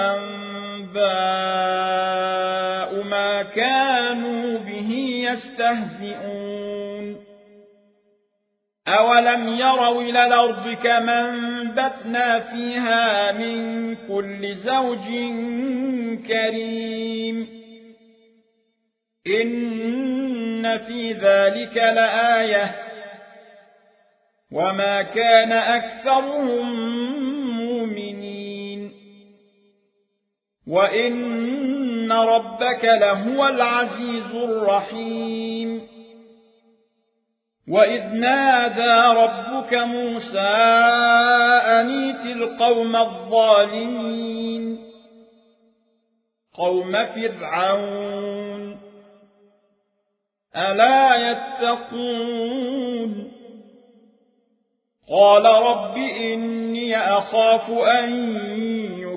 أنباء ما كانوا به يستهزئون. أولم يروا إلى الأرض كما انبتنا فيها من كل زوج كريم. إن في ذلك لآية. وما كان أكثرهم وإن ربك لهو العزيز الرحيم وإذ نادى ربك موسى أنيت القوم الظالمين قوم فرعون ألا يتقون قال رب إني أخاف أن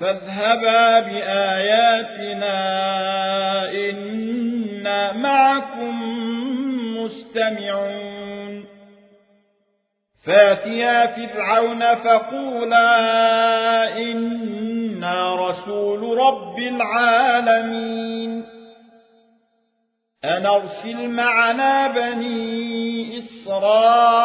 فاذهبا بآياتنا إنا معكم مستمعون. فاتيا فرعون فقولا إنا رسول رب العالمين. أن أرسل معنا بني إسرائيل.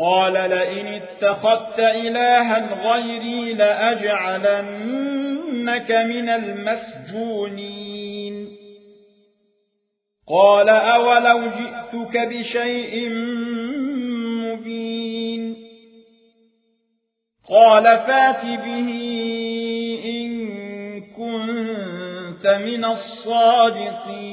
قال لئن اتخذت إلها غيري لأجعلنك من المسجونين. قال أولو جئتك بشيء مبين. قال فات به إن كنت من الصادقين.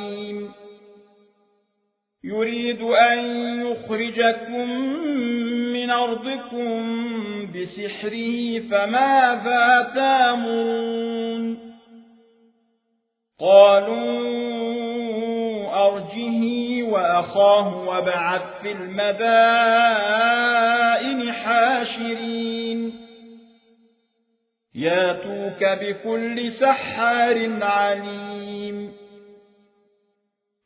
يريد أن يخرجكم من أرضكم بسحره فماذا تامرون؟ قالوا أرجه وأخاه وبعث في المدائن حاشرين. ياتوك بكل سحار عليم.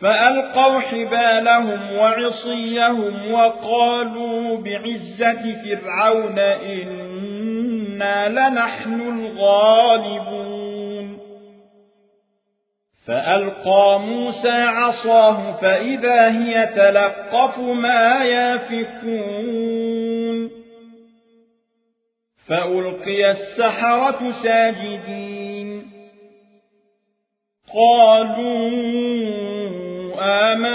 فألقوا حبالهم وعصيهم وقالوا بعزة فرعون إن إنا لنحن الغالبون. فألقى موسى عصاه فإذا هي تلقف ما يافكون. فألقي السحرة ساجدين. قالوا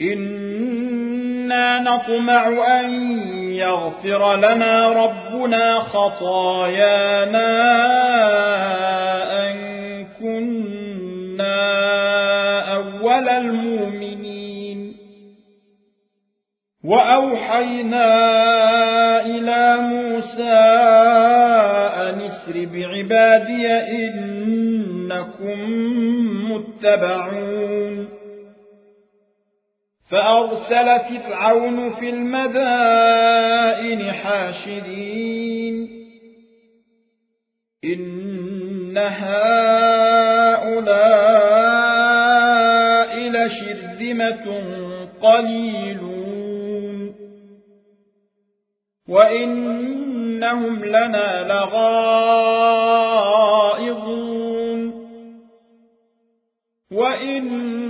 إنا نطمع أن يغفر لنا ربنا خطايانا أن كنا أول المؤمنين وأوحينا إلى موسى أن اسر بعبادي إنكم متبعون فأرسل فرعون في المدائن حاشرين. إن هؤلاء لشرذمة قليلون. وإنهم لنا لغائظون. وإن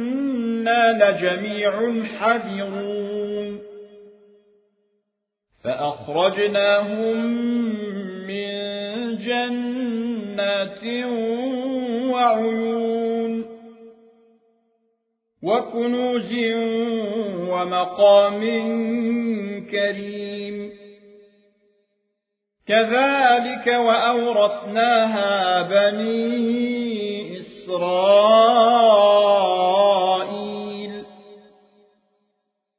إنا لجميع حذرون فأخرجناهم من جنات وعيون وكنوز ومقام كريم كذلك وأورثناها بني إسرائيل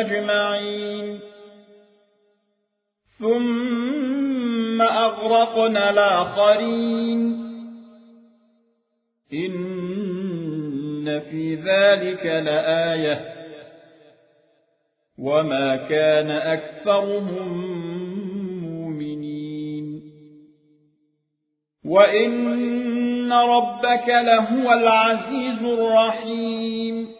أجمعين. ثم أغرقنا الآخرين. إن في ذلك لآية. وما كان أكثرهم مؤمنين. وإن ربك لهو العزيز الرحيم.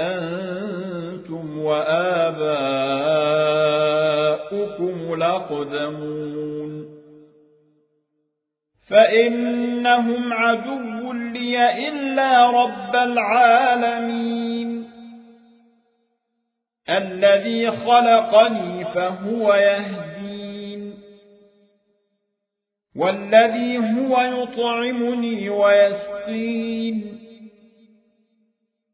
أنتم وآباؤكم لقدمون فإنهم عدو لي إلا رب العالمين. الذي خلقني فهو يهدين. والذي هو يطعمني ويسقين.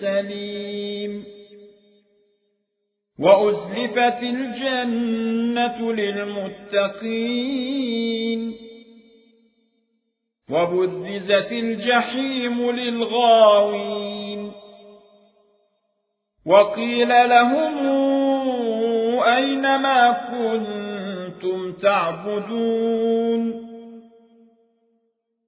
سليم. وأزلفت الجنة للمتقين. وبذزت الجحيم للغاوين. وقيل لهم أين ما كنتم تعبدون؟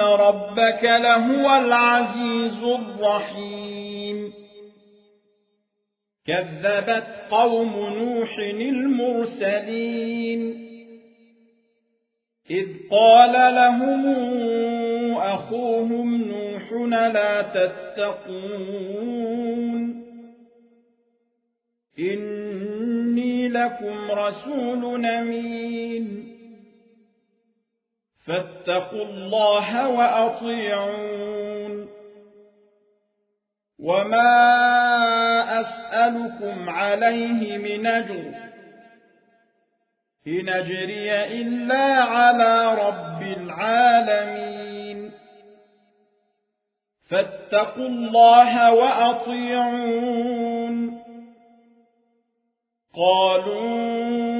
ربك لهو العزيز الرحيم كذبت قوم نوح المرسلين إذ قال لهم أخوهم نوح لا تتقون إني لكم رسول أمين فاتقوا الله وأطيعون. وما أسألكم عليه من أجر إن أجري إلا على رب العالمين. فاتقوا الله وأطيعون. قالوا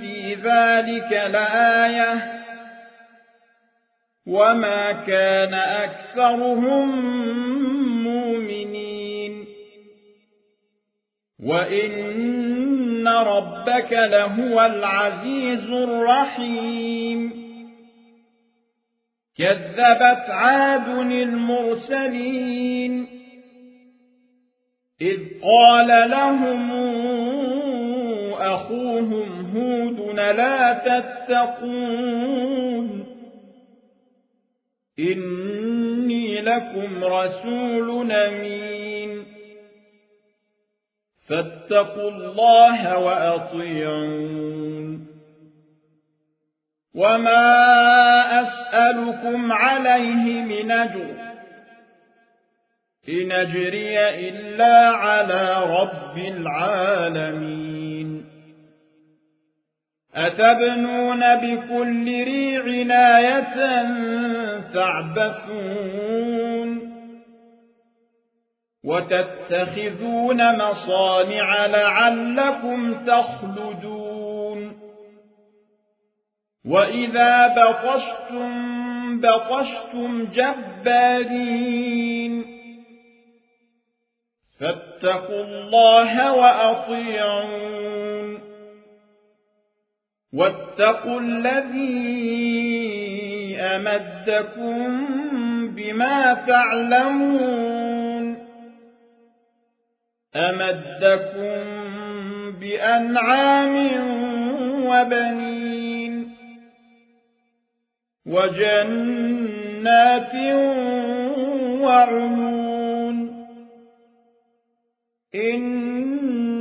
في ذلك لآية وما كان أكثرهم مؤمنين. وإن ربك لهو العزيز الرحيم. كذبت عاد المرسلين. إذ قال لهم أخوهم هود لا تتقون إني لكم رسول أمين فاتقوا الله وأطيعون وما أسألكم عليه من أجر إن أجري إلا على رب العالمين أتبنون بكل ريع آية تعبثون وتتخذون مصانع لعلكم تخلدون وإذا بطشتم بطشتم جبارين فاتقوا الله وأطيعون واتقوا الذي أمدكم بما تعلمون أمدكم بأنعام وبنين وجنات وعيون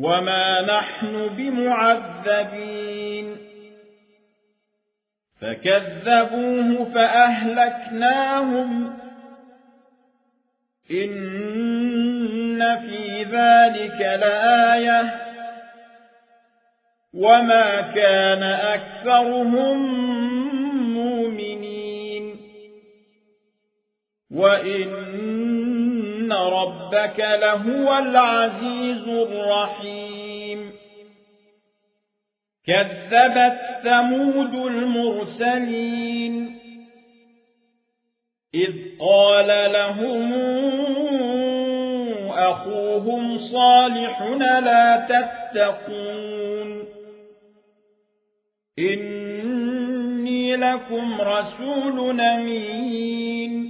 وما نحن بمعذبين فكذبوه فأهلكناهم إن في ذلك لآية وما كان أكثرهم مؤمنين وإن ربك لهو العزيز الرحيم كذبت ثمود المرسلين إذ قال لهم أخوهم صالح لا تتقون إني لكم رسول أمين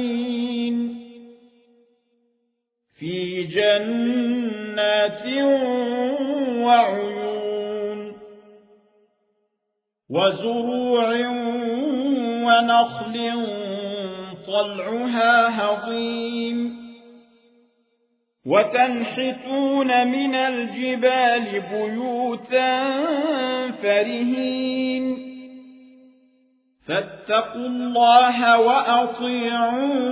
في جنات وعيون وزروع ونخل طلعها هضيم وتنحتون من الجبال بيوتا فرهين فاتقوا الله وأطيعون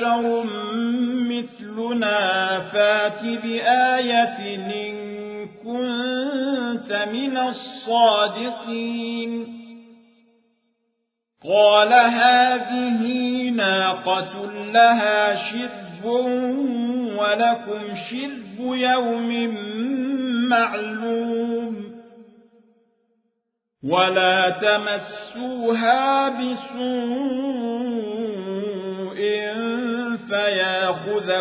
بشر مثلنا فات بآية إن كنت من الصادقين. قال هذه ناقة لها شرب ولكم شرب يوم معلوم. ولا تمسوها بسوء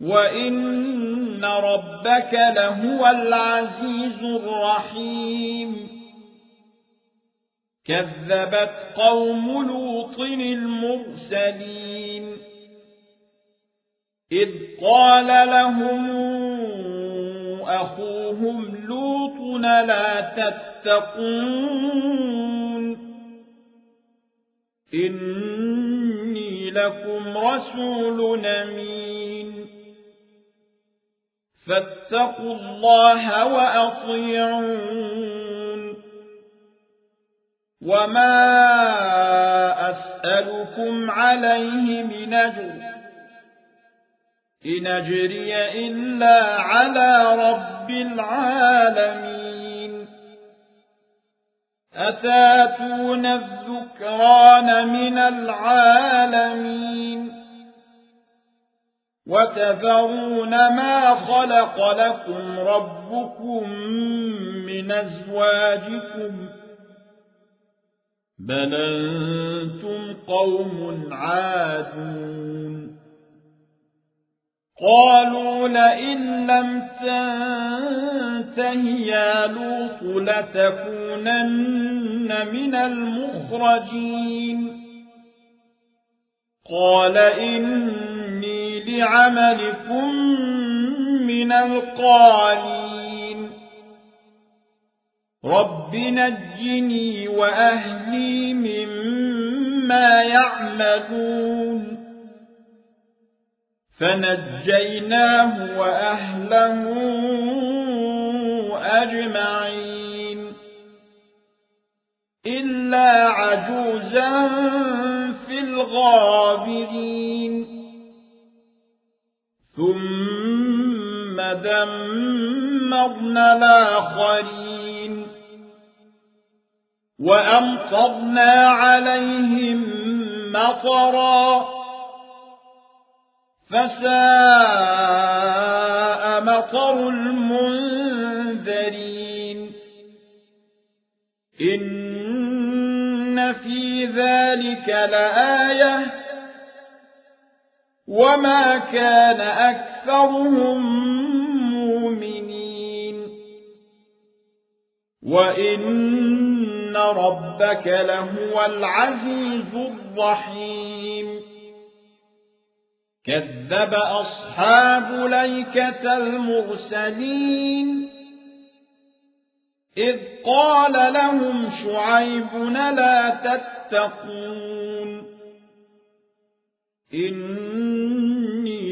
وإن ربك لهو العزيز الرحيم كذبت قوم لوط المرسلين إذ قال لهم أخوهم لوط لا تتقون إني لكم رسول أمين فاتقوا الله وأطيعون. وما أسألكم عليه من أجر. إن أجري إلا على رب العالمين. أتاتون الذكران من العالمين. وتذرون ما خلق لكم ربكم من أزواجكم بل أنتم قوم عادون قالوا لئن لم تنته يا لوط لتكونن من المخرجين قال إني لعملكم من القالين. رب نجني وأهلي مما يعملون. فنجيناه وأهله أجمعين. إلا عجوزا في الغابرين. ثم دمرنا الآخرين وأمطرنا عليهم مطرًا فساء مطر المنذرين إن في ذلك لآية وما كان أكثرهم مؤمنين وإن ربك لهو العزيز الرحيم كذب أصحاب ليكة المرسلين إذ قال لهم شعيب لا تتقون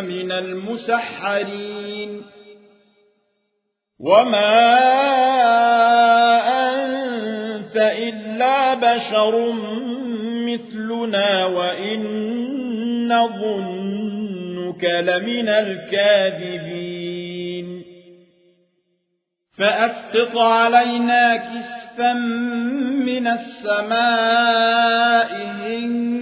من المسحرين. وما أنت إلا بشر مثلنا وإن نظنك لمن الكاذبين. فأسقط علينا كسفا من السماء إن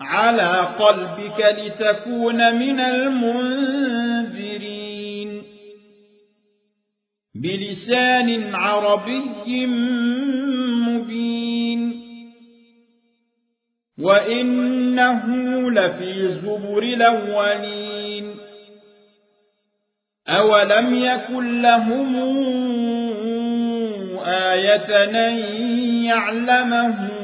على قلبك لتكون من المنذرين. بلسان عربي مبين. وإنه لفي زبر الأولين. أولم يكن لهم آية يعلمه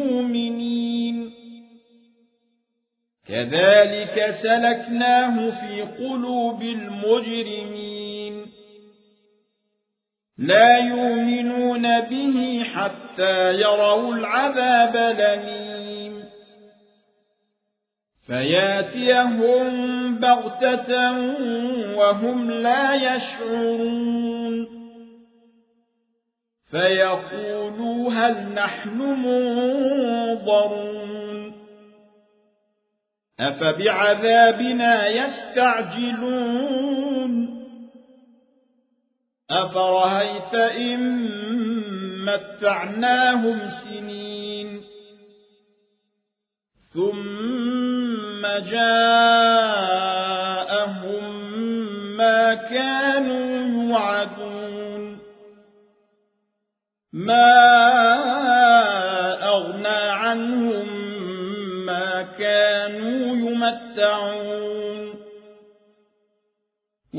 كذلك سلكناه في قلوب المجرمين. لا يؤمنون به حتى يروا العذاب لمين فياتيهم بغتة وهم لا يشعرون. فيقولوا هل نحن منظرون. أفبعذابنا يستعجلون؟ أفرهيت إن متعناهم سنين؟ ثم جاءهم ما كانوا يوعدون. ما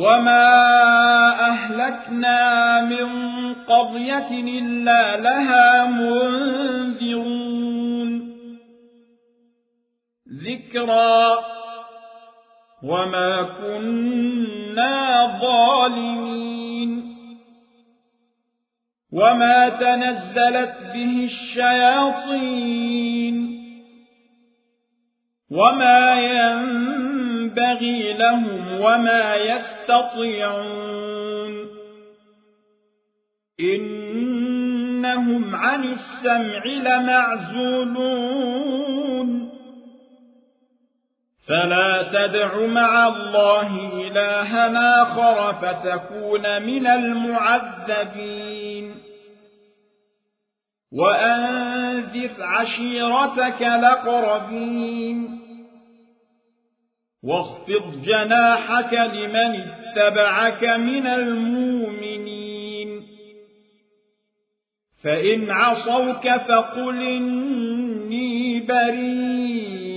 وما أهلكنا من قضية إلا لها منذرون ذكرى وما كنا ظالمين وما تنزلت به الشياطين وما ينبغي لهم وما يستطيعون. إنهم عن السمع لمعزولون. فلا تدع مع الله إلها آخر فتكون من المعذبين. وأنذر عشيرتك لقربين واخفض جناحك لمن اتبعك من المؤمنين. فإن عصوك فقل إني بريء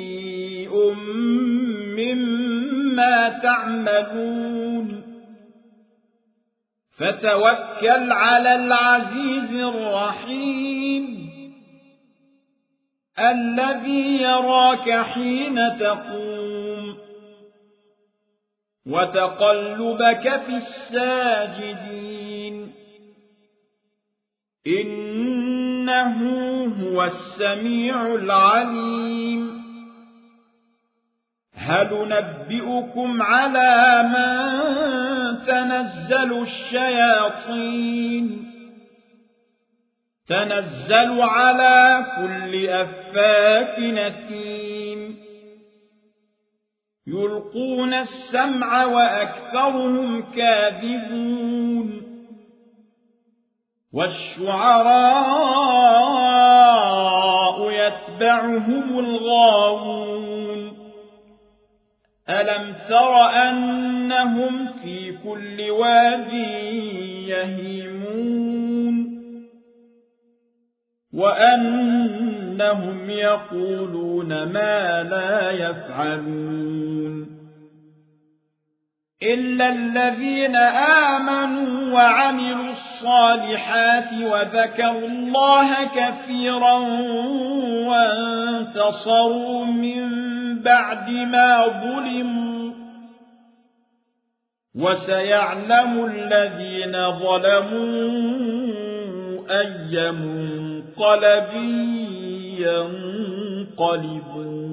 مما تعملون. فتوكل على العزيز الرحيم الذي يراك حين تقوم. وتقلبك في الساجدين. إنه هو السميع العليم. هل نبئكم على من تنزل الشياطين؟ تنزل على كل أفاك نثيم يلقون السمع وأكثرهم كاذبون. والشعراء يتبعهم الغاوون. ألم تر أنهم في كل واد يهيمون؟ وأنهم يقولون ما لا يفعلون إلا الذين آمنوا وعملوا الصالحات وذكروا الله كثيرا وانتصروا من بعد ما ظلموا وسيعلم الذين ظلموا أي منقلب ينقلبون.